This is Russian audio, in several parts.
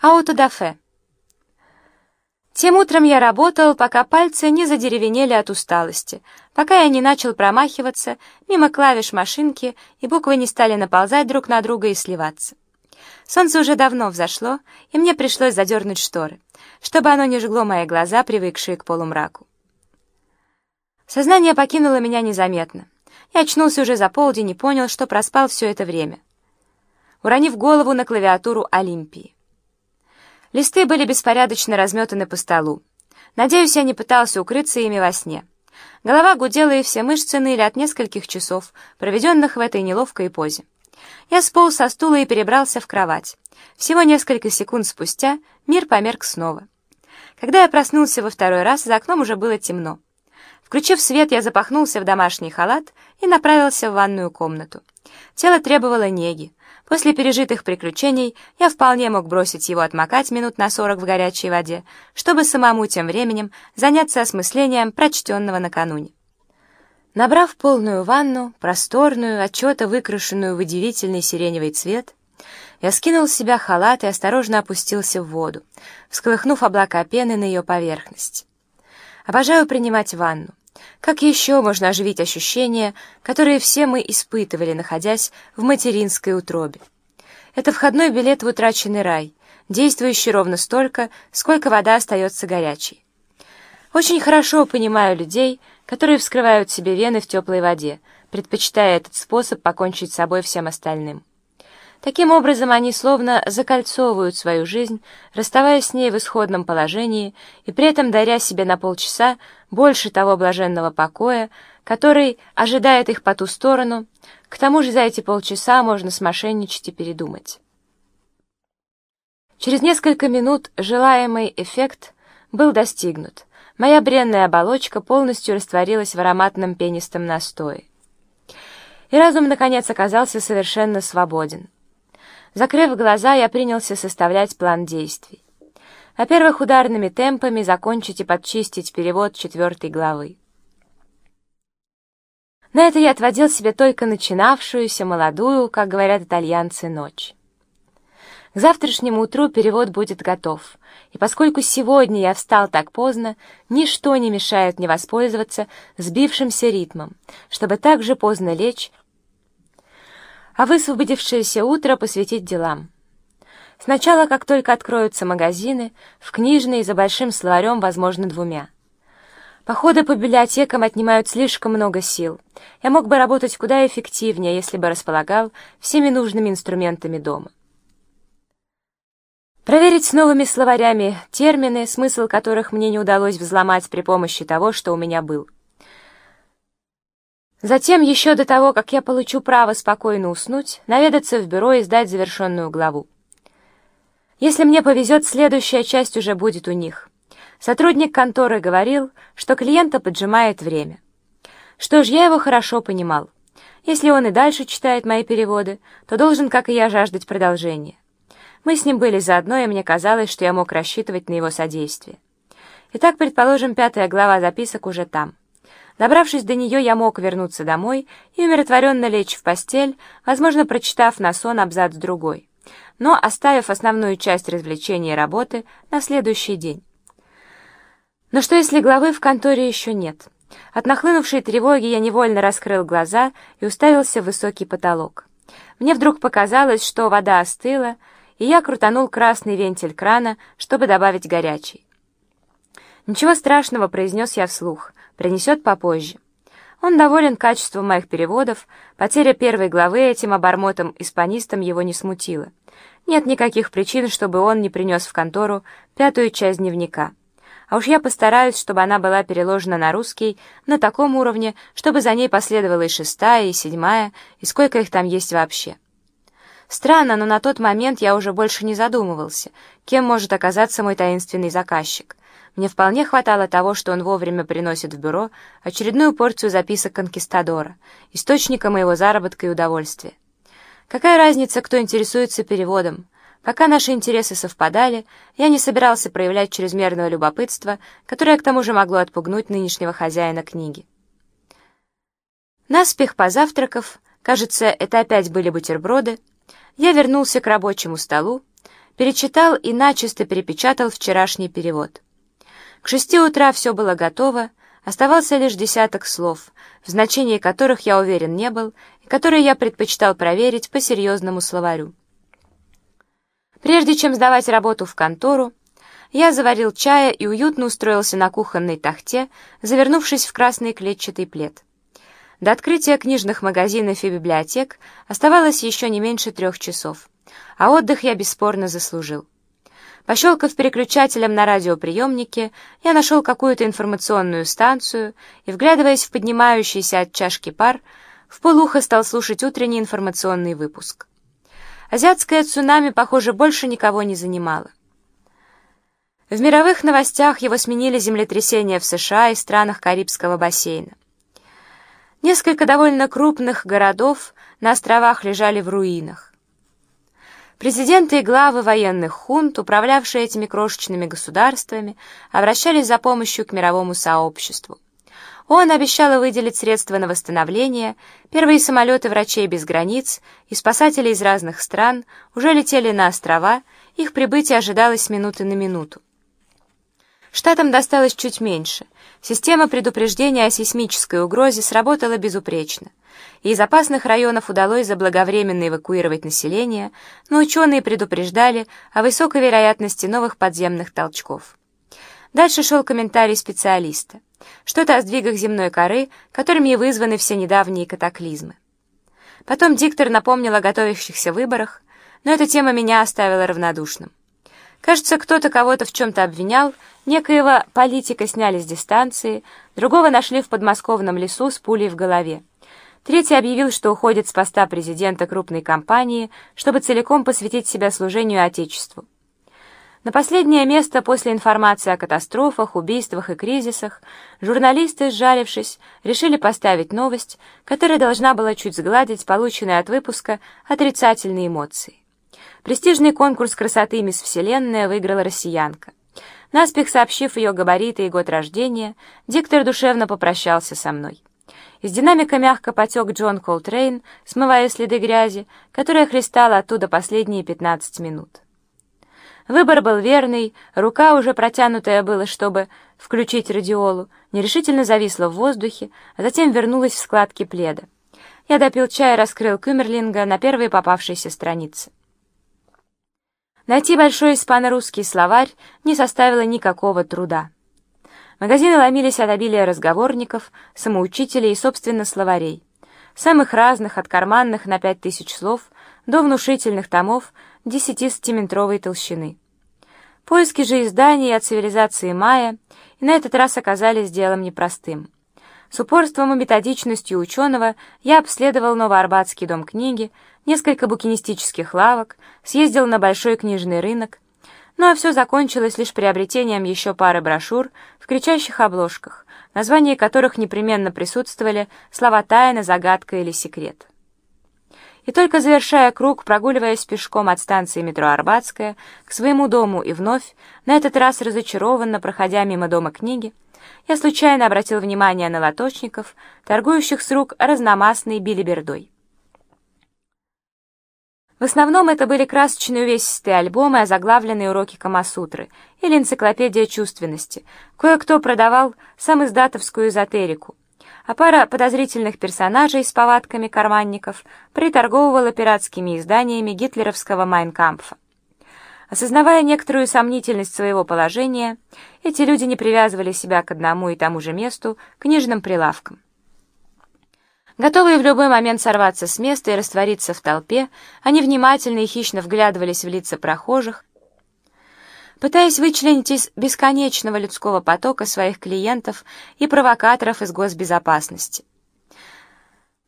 Аутодафе. Тем утром я работал, пока пальцы не задеревенели от усталости, пока я не начал промахиваться мимо клавиш машинки, и буквы не стали наползать друг на друга и сливаться. Солнце уже давно взошло, и мне пришлось задернуть шторы, чтобы оно не жгло мои глаза, привыкшие к полумраку. Сознание покинуло меня незаметно. Я очнулся уже за полдень и понял, что проспал все это время, уронив голову на клавиатуру Олимпии. Листы были беспорядочно разметаны по столу. Надеюсь, я не пытался укрыться ими во сне. Голова гудела, и все мышцы ныли от нескольких часов, проведенных в этой неловкой позе. Я сполз со стула и перебрался в кровать. Всего несколько секунд спустя мир померк снова. Когда я проснулся во второй раз, за окном уже было темно. Включив свет, я запахнулся в домашний халат и направился в ванную комнату. Тело требовало неги. После пережитых приключений я вполне мог бросить его отмокать минут на сорок в горячей воде, чтобы самому тем временем заняться осмыслением прочтенного накануне. Набрав полную ванну, просторную, отчета выкрашенную в удивительный сиреневый цвет, я скинул с себя халат и осторожно опустился в воду, всколыхнув облака пены на ее поверхность. Обожаю принимать ванну. Как еще можно оживить ощущения, которые все мы испытывали, находясь в материнской утробе? Это входной билет в утраченный рай, действующий ровно столько, сколько вода остается горячей. Очень хорошо понимаю людей, которые вскрывают себе вены в теплой воде, предпочитая этот способ покончить с собой всем остальным. Таким образом, они словно закольцовывают свою жизнь, расставаясь с ней в исходном положении и при этом даря себе на полчаса больше того блаженного покоя, который ожидает их по ту сторону, к тому же за эти полчаса можно смошенничать и передумать. Через несколько минут желаемый эффект был достигнут. Моя бренная оболочка полностью растворилась в ароматном пенистом настое. И разум, наконец, оказался совершенно свободен. Закрыв глаза, я принялся составлять план действий. Во-первых, ударными темпами закончить и подчистить перевод четвертой главы. На это я отводил себе только начинавшуюся молодую, как говорят итальянцы, ночь. К завтрашнему утру перевод будет готов, и поскольку сегодня я встал так поздно, ничто не мешает мне воспользоваться сбившимся ритмом, чтобы так же поздно лечь а высвободившееся утро посвятить делам. Сначала, как только откроются магазины, в книжной за большим словарем, возможно, двумя. Походы по библиотекам отнимают слишком много сил. Я мог бы работать куда эффективнее, если бы располагал всеми нужными инструментами дома. Проверить с новыми словарями термины, смысл которых мне не удалось взломать при помощи того, что у меня был. Затем, еще до того, как я получу право спокойно уснуть, наведаться в бюро и сдать завершенную главу. Если мне повезет, следующая часть уже будет у них. Сотрудник конторы говорил, что клиента поджимает время. Что ж, я его хорошо понимал. Если он и дальше читает мои переводы, то должен, как и я, жаждать продолжения. Мы с ним были заодно, и мне казалось, что я мог рассчитывать на его содействие. Итак, предположим, пятая глава записок уже там. Добравшись до нее, я мог вернуться домой и умиротворенно лечь в постель, возможно, прочитав на сон абзац другой, но оставив основную часть развлечения и работы на следующий день. Но что если главы в конторе еще нет? От нахлынувшей тревоги я невольно раскрыл глаза и уставился в высокий потолок. Мне вдруг показалось, что вода остыла, и я крутанул красный вентиль крана, чтобы добавить горячий. «Ничего страшного», — произнес я вслух, — «принесет попозже». Он доволен качеством моих переводов, потеря первой главы этим обормотом-испанистом его не смутила. Нет никаких причин, чтобы он не принес в контору пятую часть дневника. А уж я постараюсь, чтобы она была переложена на русский на таком уровне, чтобы за ней последовала и шестая, и седьмая, и сколько их там есть вообще. Странно, но на тот момент я уже больше не задумывался, кем может оказаться мой таинственный заказчик. Мне вполне хватало того, что он вовремя приносит в бюро очередную порцию записок конкистадора, источника моего заработка и удовольствия. Какая разница, кто интересуется переводом? Пока наши интересы совпадали, я не собирался проявлять чрезмерного любопытства, которое к тому же могло отпугнуть нынешнего хозяина книги. Наспех позавтракав, кажется, это опять были бутерброды, я вернулся к рабочему столу, перечитал и начисто перепечатал вчерашний перевод. К шести утра все было готово, оставался лишь десяток слов, в значении которых я уверен не был, и которые я предпочитал проверить по серьезному словарю. Прежде чем сдавать работу в контору, я заварил чая и уютно устроился на кухонной тахте, завернувшись в красный клетчатый плед. До открытия книжных магазинов и библиотек оставалось еще не меньше трех часов, а отдых я бесспорно заслужил. Пощелкав переключателем на радиоприемнике, я нашел какую-то информационную станцию и, вглядываясь в поднимающийся от чашки пар, в полухо стал слушать утренний информационный выпуск. Азиатское цунами, похоже, больше никого не занимало. В мировых новостях его сменили землетрясения в США и странах Карибского бассейна. Несколько довольно крупных городов на островах лежали в руинах. Президенты и главы военных хунт, управлявшие этими крошечными государствами, обращались за помощью к мировому сообществу. Он обещал выделить средства на восстановление, первые самолеты врачей без границ и спасатели из разных стран уже летели на острова, их прибытие ожидалось минуты на минуту. Штатам досталось чуть меньше. Система предупреждения о сейсмической угрозе сработала безупречно. И из опасных районов удалось заблаговременно эвакуировать население, но ученые предупреждали о высокой вероятности новых подземных толчков. Дальше шел комментарий специалиста. Что-то о сдвигах земной коры, которыми и вызваны все недавние катаклизмы. Потом диктор напомнил о готовящихся выборах, но эта тема меня оставила равнодушным. Кажется, кто-то кого-то в чем-то обвинял, некоего политика сняли с дистанции, другого нашли в подмосковном лесу с пулей в голове. Третий объявил, что уходит с поста президента крупной компании, чтобы целиком посвятить себя служению Отечеству. На последнее место после информации о катастрофах, убийствах и кризисах журналисты, сжалившись, решили поставить новость, которая должна была чуть сгладить полученные от выпуска отрицательные эмоции. Престижный конкурс красоты «Мисс Вселенная» выиграла россиянка. Наспех сообщив ее габариты и год рождения, диктор душевно попрощался со мной. Из динамика мягко потек Джон Колтрейн, смывая следы грязи, которая хлестала оттуда последние 15 минут. Выбор был верный, рука, уже протянутая была, чтобы включить радиолу, нерешительно зависла в воздухе, а затем вернулась в складки пледа. Я допил чай и раскрыл Кюмерлинга на первой попавшейся странице. Найти большой испано-русский словарь не составило никакого труда. Магазины ломились от обилия разговорников, самоучителей и, собственно, словарей. Самых разных, от карманных на пять тысяч слов до внушительных томов 10-сантиметровой толщины. Поиски же изданий о цивилизации майя и на этот раз оказались делом непростым. С упорством и методичностью ученого я обследовал Новоарбатский дом книги, несколько букинистических лавок, съездил на большой книжный рынок, ну а все закончилось лишь приобретением еще пары брошюр кричащих обложках, названия которых непременно присутствовали слова «тайна», «загадка» или «секрет». И только завершая круг, прогуливаясь пешком от станции метро Арбатская к своему дому и вновь, на этот раз разочарованно проходя мимо дома книги, я случайно обратил внимание на лоточников, торгующих с рук разномастной билибердой. В основном это были красочные увесистые альбомы, озаглавленные уроки Камасутры или энциклопедия чувственности. Кое-кто продавал сам издатовскую эзотерику, а пара подозрительных персонажей с повадками карманников приторговывала пиратскими изданиями гитлеровского «Майнкампфа». Осознавая некоторую сомнительность своего положения, эти люди не привязывали себя к одному и тому же месту, книжным прилавкам. Готовые в любой момент сорваться с места и раствориться в толпе, они внимательно и хищно вглядывались в лица прохожих, пытаясь вычленить из бесконечного людского потока своих клиентов и провокаторов из госбезопасности.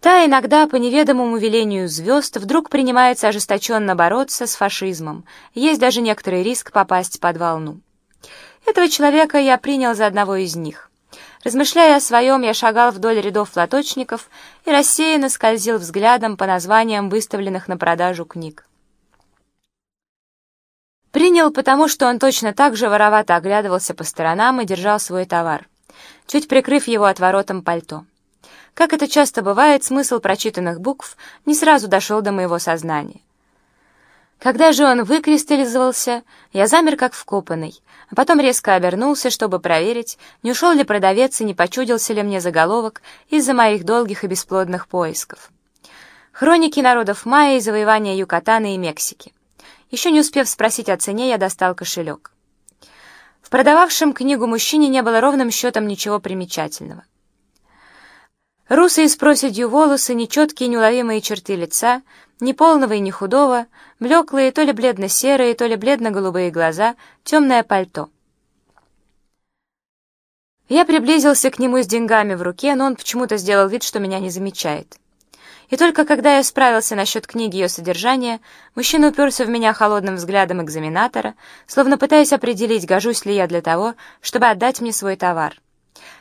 Та иногда, по неведомому велению звезд, вдруг принимается ожесточенно бороться с фашизмом. Есть даже некоторый риск попасть под волну. Этого человека я принял за одного из них. Размышляя о своем, я шагал вдоль рядов лоточников и рассеянно скользил взглядом по названиям выставленных на продажу книг. Принял, потому что он точно так же воровато оглядывался по сторонам и держал свой товар, чуть прикрыв его отворотом пальто. Как это часто бывает, смысл прочитанных букв не сразу дошел до моего сознания. Когда же он выкристаллизовался, я замер как вкопанный, а потом резко обернулся, чтобы проверить, не ушел ли продавец и не почудился ли мне заголовок из-за моих долгих и бесплодных поисков. Хроники народов майя и завоевания Юкатана и Мексики. Еще не успев спросить о цене, я достал кошелек. В продававшем книгу мужчине не было ровным счетом ничего примечательного. Русые с проседью волосы, нечеткие неуловимые черты лица, ни полного и ни худого, блеклые, то ли бледно-серые, то ли бледно-голубые глаза, темное пальто. Я приблизился к нему с деньгами в руке, но он почему-то сделал вид, что меня не замечает. И только когда я справился насчет книги ее содержания, мужчина уперся в меня холодным взглядом экзаменатора, словно пытаясь определить, гожусь ли я для того, чтобы отдать мне свой товар.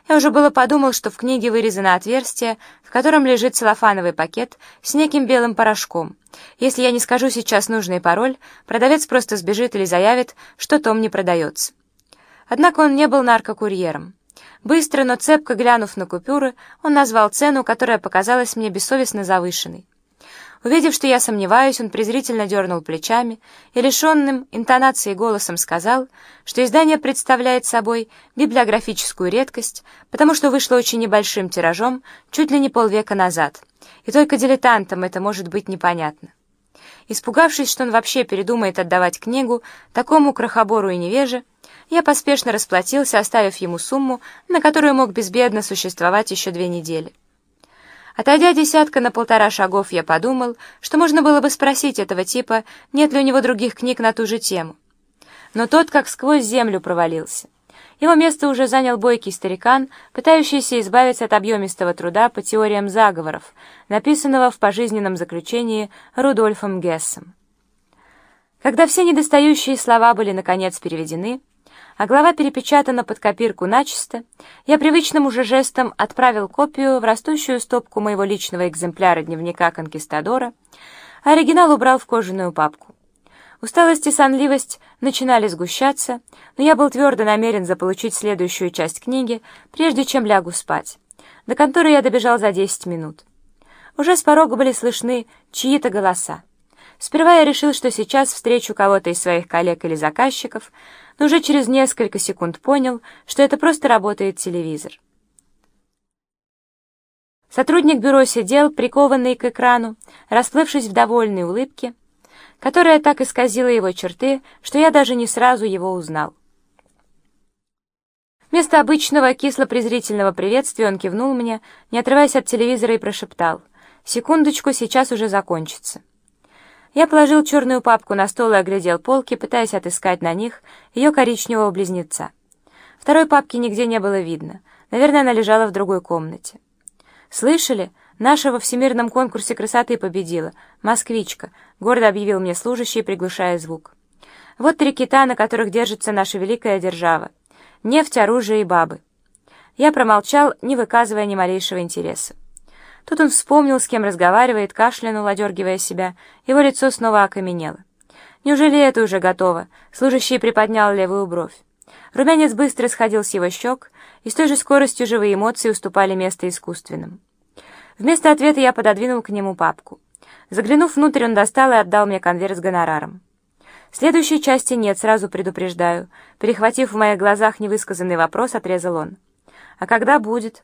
Я уже было подумал, что в книге вырезано отверстие, в котором лежит целлофановый пакет с неким белым порошком. Если я не скажу сейчас нужный пароль, продавец просто сбежит или заявит, что том не продается. Однако он не был наркокурьером. Быстро, но цепко глянув на купюры, он назвал цену, которая показалась мне бессовестно завышенной. Увидев, что я сомневаюсь, он презрительно дернул плечами и лишенным интонацией голосом сказал, что издание представляет собой библиографическую редкость, потому что вышло очень небольшим тиражом чуть ли не полвека назад, и только дилетантам это может быть непонятно. Испугавшись, что он вообще передумает отдавать книгу такому крохобору и невеже, я поспешно расплатился, оставив ему сумму, на которую мог безбедно существовать еще две недели. Отойдя десятка на полтора шагов, я подумал, что можно было бы спросить этого типа, нет ли у него других книг на ту же тему. Но тот как сквозь землю провалился. Его место уже занял бойкий старикан, пытающийся избавиться от объемистого труда по теориям заговоров, написанного в пожизненном заключении Рудольфом Гессом. Когда все недостающие слова были наконец переведены, а глава перепечатана под копирку начисто, я привычным уже жестом отправил копию в растущую стопку моего личного экземпляра дневника конкистадора, а оригинал убрал в кожаную папку. Усталость и сонливость начинали сгущаться, но я был твердо намерен заполучить следующую часть книги, прежде чем лягу спать. До конторы я добежал за 10 минут. Уже с порога были слышны чьи-то голоса. Сперва я решил, что сейчас встречу кого-то из своих коллег или заказчиков, но уже через несколько секунд понял, что это просто работает телевизор. Сотрудник бюро сидел, прикованный к экрану, расплывшись в довольной улыбке, которая так исказила его черты, что я даже не сразу его узнал. Вместо обычного кисло-презрительного приветствия он кивнул мне, не отрываясь от телевизора, и прошептал «Секундочку, сейчас уже закончится». Я положил черную папку на стол и оглядел полки, пытаясь отыскать на них ее коричневого близнеца. Второй папки нигде не было видно. Наверное, она лежала в другой комнате. «Слышали? Наша во всемирном конкурсе красоты победила. Москвичка», — гордо объявил мне служащий, приглушая звук. «Вот три кита, на которых держится наша великая держава. Нефть, оружие и бабы». Я промолчал, не выказывая ни малейшего интереса. Тут он вспомнил, с кем разговаривает, кашлянул, одергивая себя. Его лицо снова окаменело. «Неужели это уже готово?» Служащий приподнял левую бровь. Румянец быстро сходил с его щек, и с той же скоростью живые эмоции уступали место искусственным. Вместо ответа я пододвинул к нему папку. Заглянув внутрь, он достал и отдал мне конверт с гонораром. Следующей части нет, сразу предупреждаю. Перехватив в моих глазах невысказанный вопрос, отрезал он. «А когда будет?»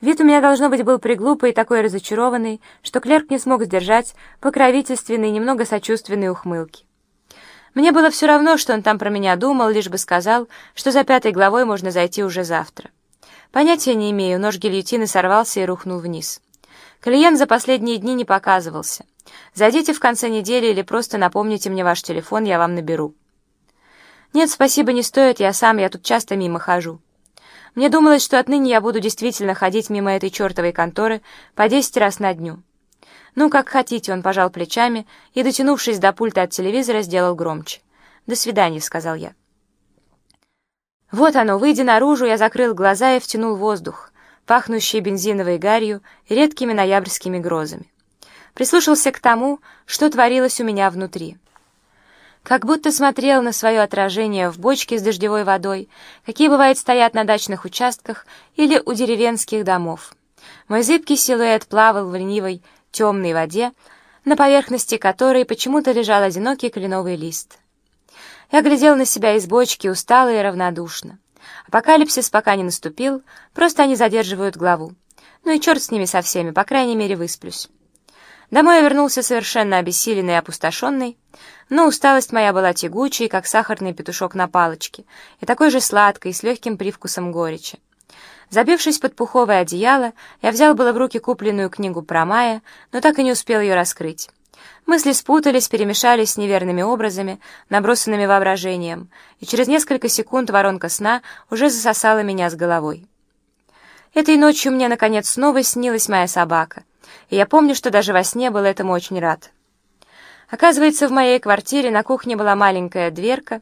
Вид у меня, должно быть, был приглупый и такой разочарованный, что клерк не смог сдержать покровительственной, немного сочувственной ухмылки. Мне было все равно, что он там про меня думал, лишь бы сказал, что за пятой главой можно зайти уже завтра. Понятия не имею, нож гильотины сорвался и рухнул вниз. Клиент за последние дни не показывался. Зайдите в конце недели или просто напомните мне ваш телефон, я вам наберу. Нет, спасибо, не стоит, я сам, я тут часто мимо хожу. Мне думалось, что отныне я буду действительно ходить мимо этой чертовой конторы по десять раз на дню. «Ну, как хотите», — он пожал плечами и, дотянувшись до пульта от телевизора, сделал громче. «До свидания», — сказал я. Вот оно, выйдя наружу, я закрыл глаза и втянул воздух, пахнущий бензиновой гарью и редкими ноябрьскими грозами. Прислушался к тому, что творилось у меня внутри как будто смотрел на свое отражение в бочке с дождевой водой, какие, бывает, стоят на дачных участках или у деревенских домов. Мой зыбкий силуэт плавал в ленивой темной воде, на поверхности которой почему-то лежал одинокий кленовый лист. Я глядел на себя из бочки, устало и равнодушно. Апокалипсис пока не наступил, просто они задерживают главу. Ну и черт с ними со всеми, по крайней мере, высплюсь. Домой я вернулся совершенно обессиленный и опустошенный, но усталость моя была тягучей, как сахарный петушок на палочке, и такой же сладкой, с легким привкусом горечи. Забившись под пуховое одеяло, я взял было в руки купленную книгу про Майя, но так и не успел ее раскрыть. Мысли спутались, перемешались с неверными образами, набросанными воображением, и через несколько секунд воронка сна уже засосала меня с головой. Этой ночью мне, наконец, снова снилась моя собака, и я помню, что даже во сне был этому очень рад. Оказывается, в моей квартире на кухне была маленькая дверка,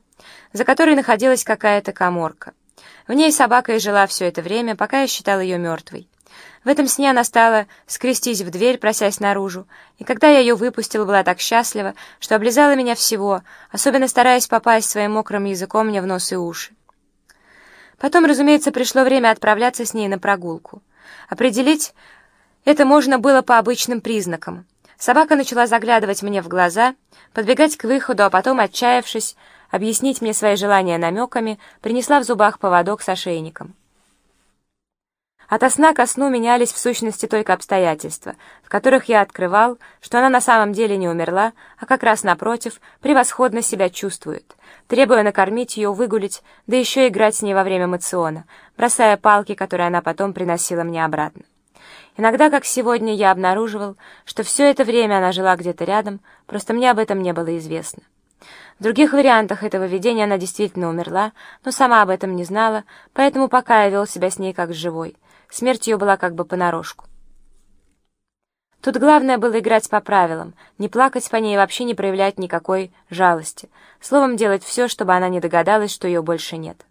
за которой находилась какая-то коморка. В ней собака и жила все это время, пока я считал ее мертвой. В этом сне она стала скрестись в дверь, просясь наружу, и когда я ее выпустил, была так счастлива, что облизала меня всего, особенно стараясь попасть своим мокрым языком мне в нос и уши. Потом, разумеется, пришло время отправляться с ней на прогулку. Определить это можно было по обычным признакам. Собака начала заглядывать мне в глаза, подбегать к выходу, а потом, отчаявшись, объяснить мне свои желания намеками, принесла в зубах поводок с ошейником. Ото сна ко сну менялись в сущности только обстоятельства, в которых я открывал, что она на самом деле не умерла, а как раз напротив, превосходно себя чувствует, требуя накормить ее, выгулить, да еще играть с ней во время мациона, бросая палки, которые она потом приносила мне обратно. Иногда, как сегодня, я обнаруживал, что все это время она жила где-то рядом, просто мне об этом не было известно. В других вариантах этого видения она действительно умерла, но сама об этом не знала, поэтому пока я вел себя с ней как с живой — Смерть ее была как бы понарошку. Тут главное было играть по правилам, не плакать по ней и вообще не проявлять никакой жалости. Словом, делать все, чтобы она не догадалась, что ее больше нет.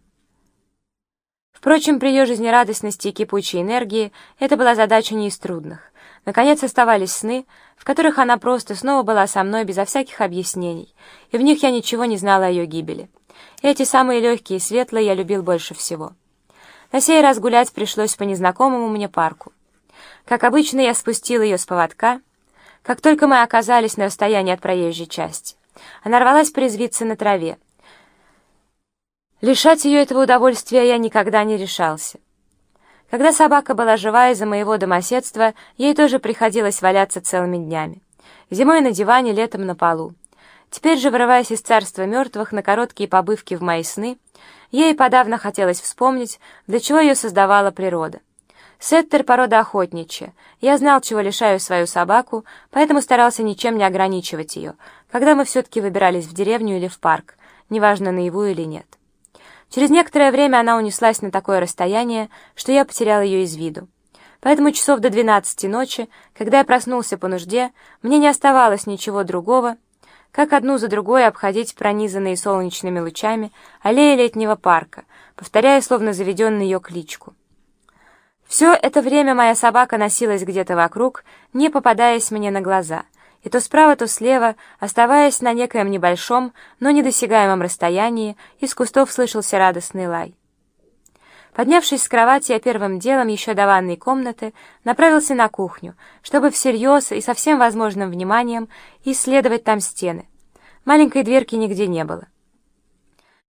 Впрочем, при ее жизнерадостности и кипучей энергии это была задача не из трудных. Наконец оставались сны, в которых она просто снова была со мной безо всяких объяснений, и в них я ничего не знала о ее гибели. Эти самые легкие и светлые я любил больше всего. На сей раз гулять пришлось по незнакомому мне парку. Как обычно, я спустил ее с поводка, как только мы оказались на расстоянии от проезжей части. Она рвалась порезвиться на траве. Лишать ее этого удовольствия я никогда не решался. Когда собака была жива из-за моего домоседства, ей тоже приходилось валяться целыми днями. Зимой на диване, летом на полу. Теперь же, вырываясь из царства мертвых на короткие побывки в мои сны, ей подавно хотелось вспомнить, для чего ее создавала природа. Сеттер — порода охотничья. Я знал, чего лишаю свою собаку, поэтому старался ничем не ограничивать ее, когда мы все-таки выбирались в деревню или в парк, неважно, наяву или нет. Через некоторое время она унеслась на такое расстояние, что я потерял ее из виду. Поэтому часов до двенадцати ночи, когда я проснулся по нужде, мне не оставалось ничего другого, как одну за другой обходить пронизанные солнечными лучами аллеи летнего парка, повторяя словно заведенную ее кличку. Все это время моя собака носилась где-то вокруг, не попадаясь мне на глаза, и то справа, то слева, оставаясь на некоем небольшом, но недосягаемом расстоянии, из кустов слышался радостный лай. Поднявшись с кровати, я первым делом, еще до ванной комнаты, направился на кухню, чтобы всерьез и со всем возможным вниманием исследовать там стены. Маленькой дверки нигде не было.